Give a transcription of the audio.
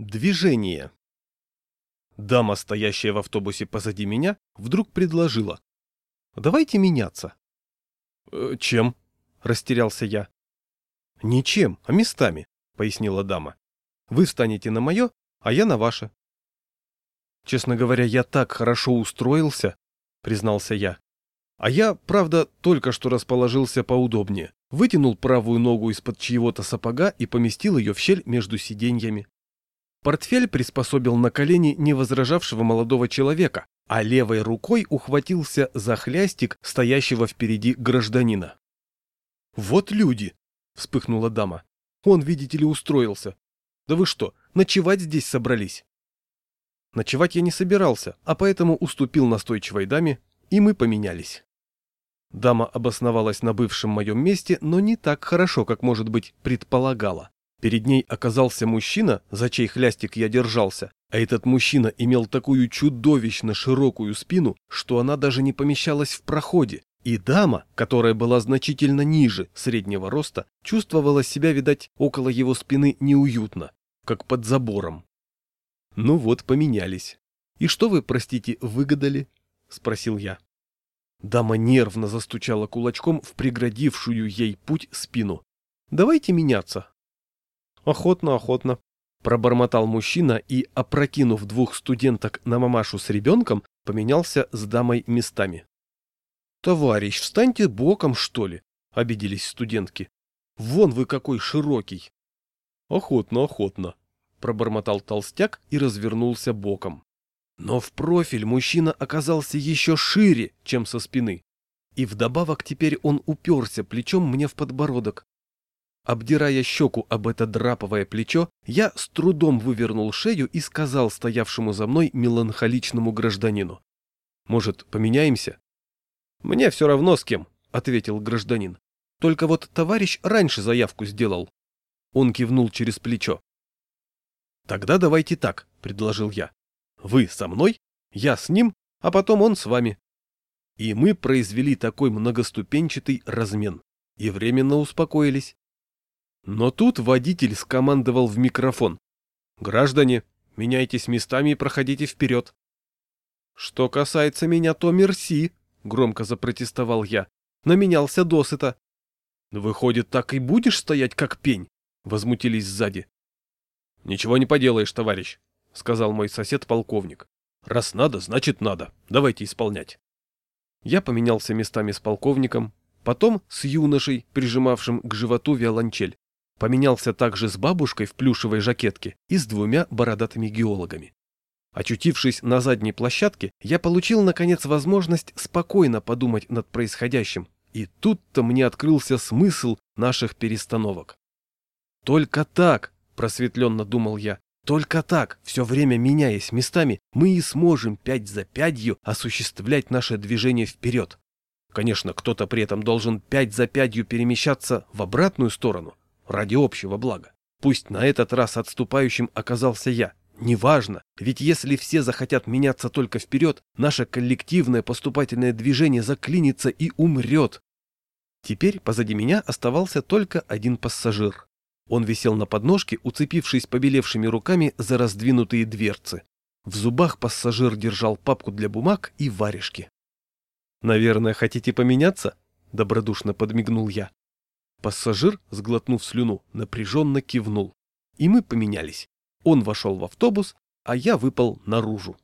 Движение. Дама, стоящая в автобусе позади меня, вдруг предложила. «Давайте меняться». «Э, «Чем?» – растерялся я. «Ничем, а местами», – пояснила дама. «Вы встанете на мое, а я на ваше». «Честно говоря, я так хорошо устроился», – признался я. «А я, правда, только что расположился поудобнее, вытянул правую ногу из-под чьего-то сапога и поместил ее в щель между сиденьями. Портфель приспособил на колени не возражавшего молодого человека, а левой рукой ухватился за хлястик стоящего впереди гражданина. «Вот люди!» — вспыхнула дама. «Он, видите ли, устроился. Да вы что, ночевать здесь собрались?» Ночевать я не собирался, а поэтому уступил настойчивой даме, и мы поменялись. Дама обосновалась на бывшем моем месте, но не так хорошо, как, может быть, предполагала. Перед ней оказался мужчина, за чей хлястик я держался, а этот мужчина имел такую чудовищно широкую спину, что она даже не помещалась в проходе, и дама, которая была значительно ниже среднего роста, чувствовала себя, видать, около его спины неуютно, как под забором. Ну вот, поменялись. «И что вы, простите, выгадали?» — спросил я. Дама нервно застучала кулачком в преградившую ей путь спину. «Давайте меняться», Охотно, охотно. Пробормотал мужчина и, опрокинув двух студенток на мамашу с ребенком, поменялся с дамой местами. «Товарищ, встаньте боком, что ли?» — обиделись студентки. «Вон вы какой широкий!» «Охотно, охотно!» — пробормотал толстяк и развернулся боком. Но в профиль мужчина оказался еще шире, чем со спины. И вдобавок теперь он уперся плечом мне в подбородок. Обдирая щеку об это драповое плечо, я с трудом вывернул шею и сказал стоявшему за мной меланхоличному гражданину. «Может, поменяемся?» «Мне все равно с кем», — ответил гражданин. «Только вот товарищ раньше заявку сделал». Он кивнул через плечо. «Тогда давайте так», — предложил я. «Вы со мной, я с ним, а потом он с вами». И мы произвели такой многоступенчатый размен. И временно успокоились. Но тут водитель скомандовал в микрофон. «Граждане, меняйтесь местами и проходите вперед». «Что касается меня, то мерси», — громко запротестовал я. «Наменялся досыта». «Выходит, так и будешь стоять, как пень?» — возмутились сзади. «Ничего не поделаешь, товарищ», — сказал мой сосед-полковник. «Раз надо, значит надо. Давайте исполнять». Я поменялся местами с полковником, потом с юношей, прижимавшим к животу виолончель. Поменялся также с бабушкой в плюшевой жакетке и с двумя бородатыми геологами. Очутившись на задней площадке, я получил, наконец, возможность спокойно подумать над происходящим, и тут-то мне открылся смысл наших перестановок. «Только так», — просветленно думал я, — «только так, все время меняясь местами, мы и сможем пять за пятью осуществлять наше движение вперед. Конечно, кто-то при этом должен пять за пятью перемещаться в обратную сторону, ради общего блага. Пусть на этот раз отступающим оказался я. Неважно, ведь если все захотят меняться только вперед, наше коллективное поступательное движение заклинится и умрет. Теперь позади меня оставался только один пассажир. Он висел на подножке, уцепившись побелевшими руками за раздвинутые дверцы. В зубах пассажир держал папку для бумаг и варежки. «Наверное, хотите поменяться?» — добродушно подмигнул я. Пассажир, сглотнув слюну, напряженно кивнул. И мы поменялись. Он вошел в автобус, а я выпал наружу.